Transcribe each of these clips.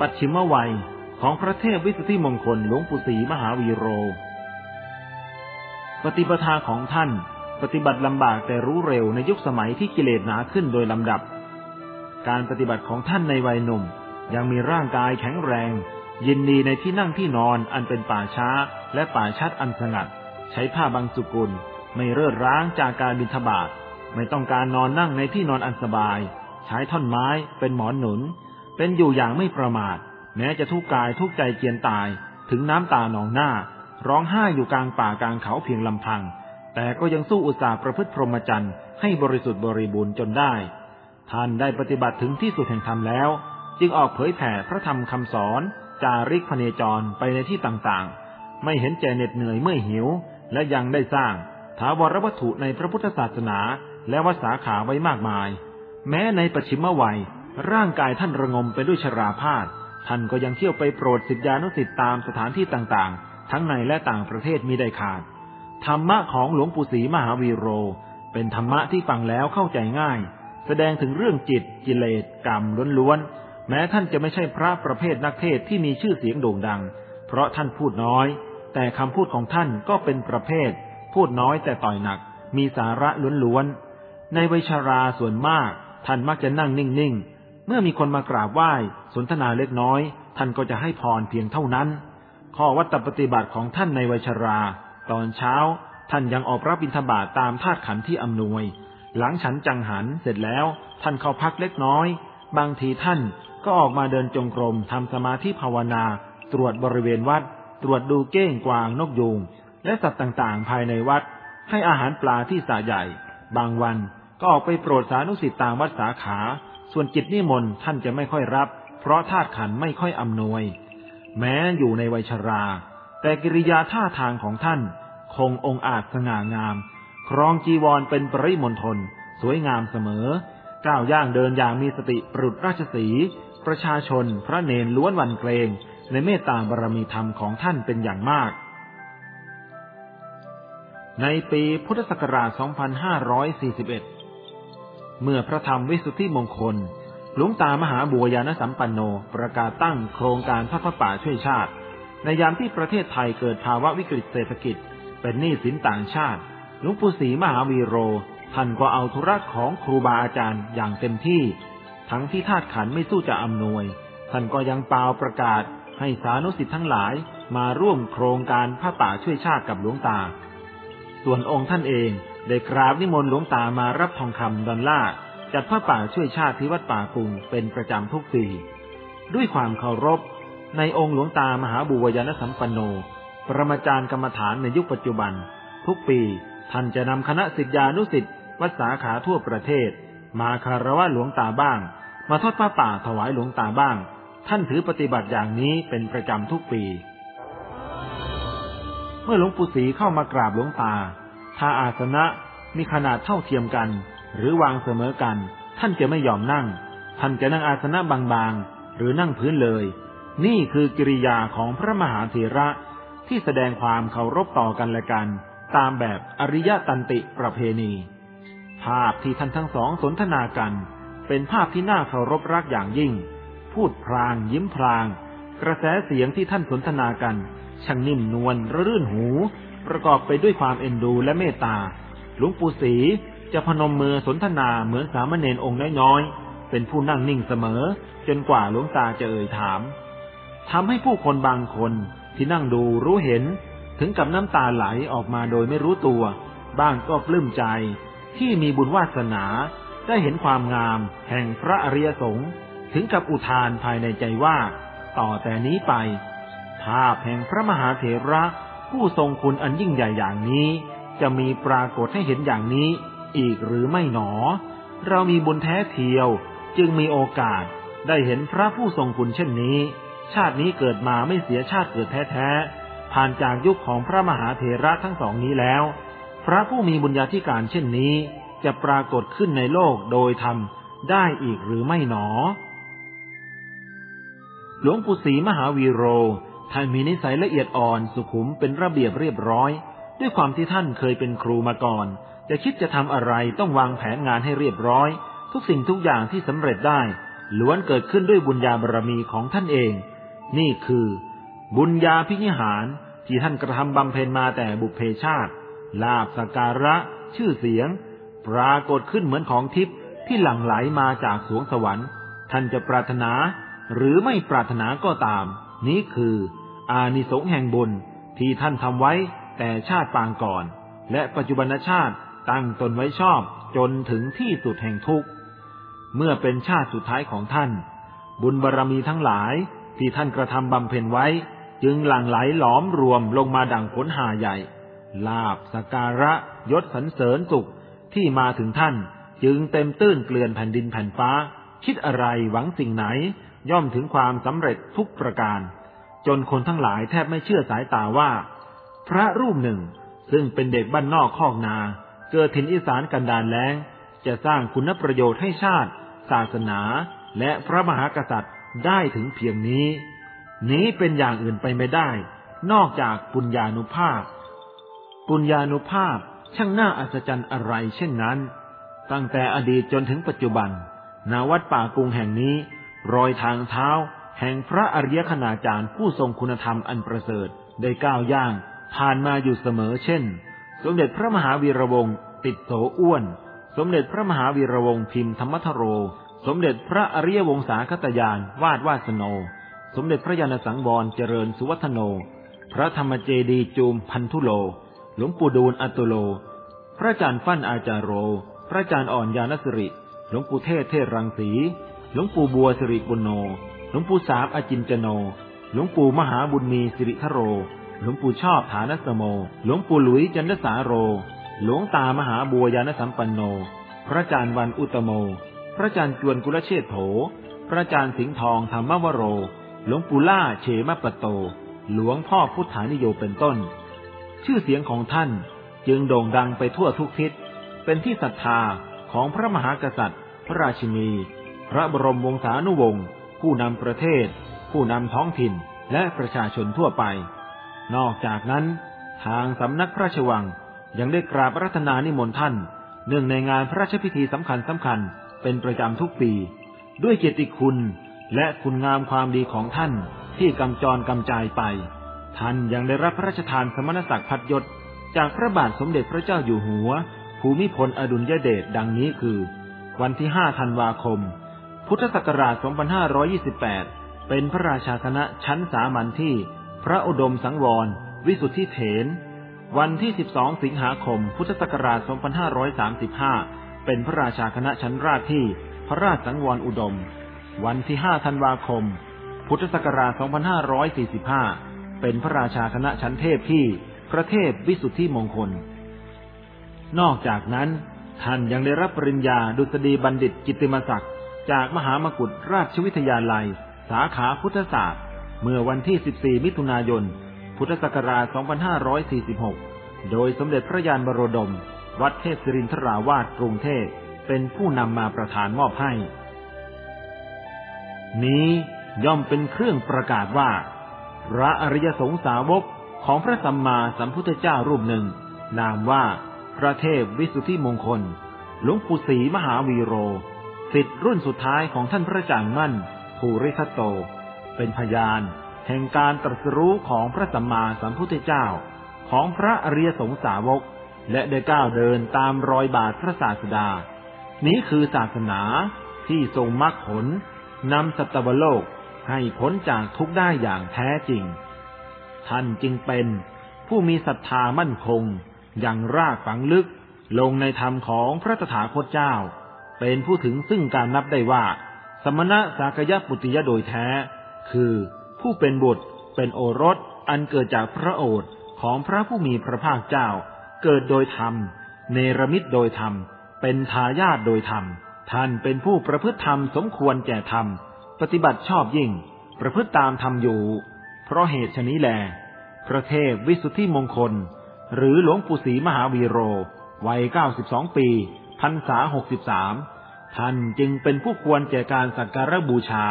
ปัจฉิมวัยของพระเทพวิสุทธิมงคลหลวงปู่ศรีมหาวีโร ปฏิปทาของท่านปฏิบัติลำบากแต่รู้เร็วในยุคสมัยที่กิเลสหนาขึ้นโดยลำดับ การปฏิบัติของท่านในวัยหนุ่ม ยังมีร่างกายแข็งแรง ยินดีในที่นั่งที่นอนอันเป็นป่าช้าและป่าชัดอันสงัด ใช้ผ้าบางสุกุล ไม่เร่อร้างจากการบินทบาทไม่ต้องการนอนนั่งในที่นอนอันสบาย ใช้ท่อนไม้เป็นหมอนหนุน เป็นอยู่อย่างไม่ประมาท แม้จะทุกกายทุกใจเจียนตาย ถึงน้ำตาหนองหน้า ร้องไห้อยู่กลางป่ากลางเขาเพียงลำพัง แต่ก็ยังสู้อุตสาห์ประพฤติพรหมจรรย์ให้บริสุทธิ์บริบูรณ์จนได้ ท่านได้ปฏิบัติถึงที่สุดแห่งธรรมแล้ว จึงออกเผยแผ่พระธรรมคำสอน จาริกพเนจรไปในที่ต่างๆ ไม่เห็นใจเหน็ดเหนื่อยเมื่อหิว และยังได้สร้างถาวรวัตถุในพระพุทธศาสนา และวัดสาขาไว้มากมาย แม้ในปัจฉิมวัย ร่างกายท่านระงมไปด้วยชราพาธท่านก็ยังเที่ยวไปโปรดสิทธิานุสิทธิตามสถานที่ต่างๆ ทั้งในและต่างประเทศมีได้ขาด ธรรมะของหลวงปู่ศรีมหาวีโร เป็นธรรมะที่ฟังแล้วเข้าใจง่าย แสดงถึงเรื่องจิต กิเลสกรรมล้วนๆ แม้ท่านจะไม่ใช่พระประเภทนักเทศที่มีชื่อเสียงโด่งดัง เพราะท่านพูดน้อย แต่คำพูดของท่านก็เป็นประเภท พูดน้อยแต่ต่อยหนัก มีสาระล้วนๆ ในวัยชาราส่วนมาก ท่านมักจะนั่งนิ่งๆ เมื่อมีคนมากราบไหว้สนทนาเล็กน้อย ท่านก็จะให้พรเพียงเท่านั้น ข้อวัตปฏิบัติของท่านในวัยชรา ตอนเช้า ท่านยังออกรับบิณฑบาตตามธาตุขันที่อำนวย หลังฉันจังหันเสร็จแล้ว ท่านเข้าพักเล็กน้อย บางทีท่านก็ออกมาเดินจงกรมทำสมาธิภาวนา ตรวจบริเวณวัด ตรวจดูเก้งกวางนกยูงและสัตว์ต่างๆ ภายในวัด ให้อาหารปลาที่สาใหญ่ บางวันก็ออกไปโปรดสานุสิตตามวัดสาขา ส่วนจิตนิมนต์ท่านจะไม่ค่อยรับ เพราะธาตุขันไม่ค่อยอำนวย แม้อยู่ในวัยชรา แต่กิริยาท่าทางของท่าน คงองอาจสง่างาม ครองจีวรเป็นปริมณฑลสวยงามเสมอ ก้าวย่างเดินอย่างมีสติปรุดราชสี ประชาชนพระเนรล้วนวันเกรง ในเมตตาบารมีธรรมของท่านเป็นอย่างมากในปีพุทธศักราช 2541 เมื่อพระธรรมวิสุทธิมงคล หลวงตามหาบัวยานสัมปันโนประกาศตั้งโครงการพัฒป่าช่วยชาติ ในยามที่ประเทศไทยเกิดภาวะวิกฤตเศรษฐกิจ เป็นหนี้สินต่างชาติ หลวงปู่ศรีมหาวีโร ท่านก็เอาธุระของครูบาอาจารย์อย่างเต็มที่ ทั้งที่ธาตุขันไม่สู้จะอำนวย ท่านก็ยังเปล่าประกาศให้สานุสิทธิ์ทั้งหลายมาร่วมโครงการพระป่าช่วยชาติกับหลวงตา ส่วนองค์ท่านเอง ได้กราบนิมนต์หลวงตามารับทองคำดอลลาร์จัดพระป่าช่วยชาติที่วัดป่ากุงเป็นประจำทุกปี ด้วยความเคารพ ในองค์หลวงตามหาบุวยานสัมปันโน ปรมาจารย์กรรมฐานในยุคปัจจุบัน ทุกปีท่านจะนำคณะสิทธิานุสิทธิ์วัดสาขาทั่วประเทศ มาคารวะหลวงตาบ้าง มาทอดพระป่าถวายหลวงตาบ้าง ท่านถือปฏิบัติอย่างนี้เป็นประจำทุกปี เมื่อหลวงปู่ศรีเข้ามากราบหลวงตา ถ้าอาสนะมีขนาดเท่าเทียมกัน หรือวางเสมอกัน ท่านจะไม่ยอมนั่ง ท่านจะนั่งอาสนะบางๆ หรือนั่งพื้นเลย นี่คือกิริยาของพระมหาเถระที่แสดงความเคารพต่อกันและกัน ตามแบบอริยตันติประเพณี ภาพที่ท่านทั้งสองสนทนากัน เป็นภาพที่น่าเคารพรักอย่างยิ่ง พูดพลางยิ้มพลาง กระแสเสียงที่ท่านสนทนากันช่างนิ่มนวลรื่นหู ประกอบไปด้วยความเอ็นดูและเมตตา หลวงปู่ศรีจะพนมมือสนทนาเหมือนสามเณรองค์น้อยๆ เป็นผู้นั่งนิ่งเสมอ จนกว่าหลวงตาจะเอ่ยถามทำให้ผู้คนบางคนที่นั่งดูรู้เห็น ถึงกับน้ำตาไหลออกมาโดยไม่รู้ตัว บ้างก็ปลื้มใจ ที่มีบุญวาสนาได้เห็นความงาม แห่งพระอริยสงฆ์ถึงกับอุทานภายในใจว่า ต่อแต่นี้ไป ภาพแห่งพระมหาเถระ ผู้ทรงคุณอันยิ่งใหญ่อย่างนี้ จะมีปรากฏให้เห็นอย่างนี้อีกหรือไม่หนอ เรามีบุญแท้เทียว จึงมีโอกาสได้เห็นพระผู้ทรงคุณเช่นนี้ ชาตินี้เกิดมาไม่เสียชาติเกิดแท้ๆผ่านจากยุคของพระมหาเถระทั้งสองนี้แล้ว พระผู้มีบุญญาธิการเช่นนี้ จะปรากฏขึ้นในโลกโดยธรรมได้อีกหรือไม่หนอ หลวงปู่ศรีมหาวีโร ท่านมีนิสัยละเอียดอ่อนสุขุมเป็นระเบียบเรียบร้อย ด้วยความที่ท่านเคยเป็นครูมาก่อน จะคิดจะทำอะไรต้องวางแผนงานให้เรียบร้อย ทุกสิ่งทุกอย่างที่สำเร็จได้ ล้วนเกิดขึ้นด้วยบุญญาบารรมีของท่านเอง นี่คือ บุญญาพินิหารที่ท่านกระทำบำเพ็ญมาแต่บุพเพชาติ ลาบสการะ ชื่อเสียง ปรากฏขึ้นเหมือนของทิพย์ที่หลั่งไหลมาจากสวงสวรรค์ ท่านจะปรารถนาหรือไม่ปรารถนาก็ตาม นี้คือ อานิสงส์แห่งบุญที่ท่านทำไว้แต่ชาติปางก่อน และปัจจุบันชาติตั้งตนไว้ชอบจนถึงที่สุดแห่งทุกข์ เมื่อเป็นชาติสุดท้ายของท่าน บุญบารรมีทั้งหลายที่ท่านกระทำบำเพ็ญไว้ จึงหลั่งไหลหลอมรวมลงมาดังผลหาใหญ่ ลาบสการะยศสรรเสริญสุขที่มาถึงท่านจึงเต็มตื้นเกลื่อนแผ่นดินแผ่นฟ้า คิดอะไรหวังสิ่งไหน ย่อมถึงความสำเร็จทุกประการ จนคนทั้งหลายแทบไม่เชื่อสายตาว่า พระรูปหนึ่งซึ่งเป็นเด็กบ้านนอกคอกนา เกิดถิ่นอีสานกันดานแล้ง จะสร้างคุณประโยชน์ให้ชาติ ศาสนา และพระมหากษัตริย์ได้ถึงเพียงนี้ นี้เป็นอย่างอื่นไปไม่ได้ นอกจากปุญญานุภาพ ปุญญานุภาพช่างน่าอัศจรรย์อะไรเช่นนั้น ตั้งแต่อดีตจนถึงปัจจุบันนาวัดป่ากรุงแห่งนี้ รอยทางเท้า แห่งพระอริยคณาจารย์ผู้ทรงคุณธรรมอันประเสริฐได้ก้าวย่าง ผ่านมาอยู่เสมอเช่น สมเด็จพระมหาวีระวงศ์ติดโสอ้วน สมเด็จพระมหาวีระวงศ์พิมพ์ธรรมทโร สมเด็จพระอริยวงศาคตยาน วาดวาสโน สมเด็จพระยาณสังวรเจริญสุวัฒโน พระธรรมเจดีจูมพันธุโล หลวงปู่ดูลอัตุโล พระอาจารย์ฟั่นอาจารโร พระอาจารย์อ่อนยานสิริ หลวงปู่เทศเทศรังสี หลวงปู่บัวสิริบุโนหลวงปู่สามอจินจโน หลวงปู่มหาบุญมีสิริทโร หลวงปู่ชอบฐานสโม หลวงปู่หลุยจันทสาโร หลวงตามหาบัวยานสัมปันโน พระอาจารย์วันอุตโม พระอาจารย์จวนกุลเชษโถ พระอาจารย์สิงห์ทองธรรมวโร หลวงปู่ล่าเฉมปโต หลวงพ่อพุทธานิโยเป็นต้น ชื่อเสียงของท่านจึงโด่งดังไปทั่วทุกทิศ เป็นที่ศรัทธาของพระมหากษัตริย์ พระราชินี พระบรมวงศานุวงศ์ผู้นำประเทศ ผู้นำท้องถิ่นและประชาชนทั่วไป นอกจากนั้น ทางสำนักพระราชวังยังได้กราบรัตนานิมนต์ท่านเนื่องในงานพระราชพิธีสำคัญสำคัญเป็นประจำทุกปี ด้วยเกียรติคุณและคุณงามความดีของท่านที่กำจรกำจายไป ท่านยังได้รับพระราชทานสมณศักดิ์พัดยศ จากพระบาทสมเด็จพระเจ้าอยู่หัว ภูมิพลอดุลยเดชดังนี้คือ วันที่ 5 ธันวาคม พุทธศักราช 2528 เป็นพระราชาคณะชั้นสามัญที่ พระอุดมสังวร วิสุทธิเถน วันที่ 12 สิงหาคม พุทธศักราช 2535 เป็นพระราชาคณะชั้นราชที่ พระราชสังวรอุดม วันที่ 5 ธันวาคม พุทธศักราช 2545 เป็นพระราชาคณะชั้นเทพที่ พระเทพวิสุทธิมงคล นอกจากนั้นท่านยังได้รับปริญญาดุษฎีบัณฑิตกิติมศักดิ์ จากมหามกุฏราชวิทยาลัย สาขาพุทธศาสตร์ เมื่อวันที่ 14 มิถุนายน พุทธศักราช 2546 โดยสมเด็จพระยานบรดม วัดเทพศิรินทราวาสกรุงเทพเป็นผู้นำมาประทานมอบให้ นี้ย่อมเป็นเครื่องประกาศว่า พระอริยสงสาวกของพระสัมมาสัมพุทธเจ้ารูปหนึ่ง นามว่าพระเทพวิสุทธิมงคลหลวงปู่ศรีมหาวีโร สิทธิรุ่นสุดท้ายของท่านพระจางมั่นภูริทัตโต เป็นพยาน แห่งการตรัสรู้ของพระสัมมาสัมพุทธเจ้า ของพระอริยสงสาวก และได้ก้าวเดินตามรอยบาทพระศาสดา นี้คือศาสนาที่ทรงมรรคผลนำสัตวโลกให้พ้นจากทุกได้อย่างแท้จริง ท่านจึงเป็นผู้มีศรัทธามั่นคงอย่างรากฝังลึกลงในธรรมของพระตถาคตเจ้า เป็นผู้ถึงซึ่งการนับได้ว่า สมณะสากยปุติยโดยแท้ คือผู้เป็นบุตร เป็นโอรส อันเกิดจากพระโอษฐ์ของพระผู้มีพระภาคเจ้า เกิดโดยธรรม เนรมิตโดยธรรม เป็นทายาทโดยธรรม ท่านเป็นผู้ประพฤติธรรมสมควรแก่ธรรม ปฏิบัติชอบยิ่ง ประพฤติตามธรรมอยู่ เพราะเหตุชนี้แล พระเทพวิสุทธิมงคล หรือหลวงปู่ศรีมหาวีโร วัยเก้าสิบสองปี พรรษาหกสิบสามท่านจึงเป็นผู้ควรแก่การสักการะบูชา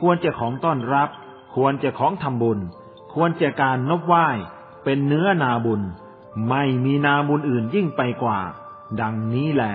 ควรจะของต้อนรับ ควรจะของทำบุญ ควรจะการนบไหว้ เป็นเนื้อนาบุญ ไม่มีนาบุญอื่นยิ่งไปกว่า ดังนี้แหละ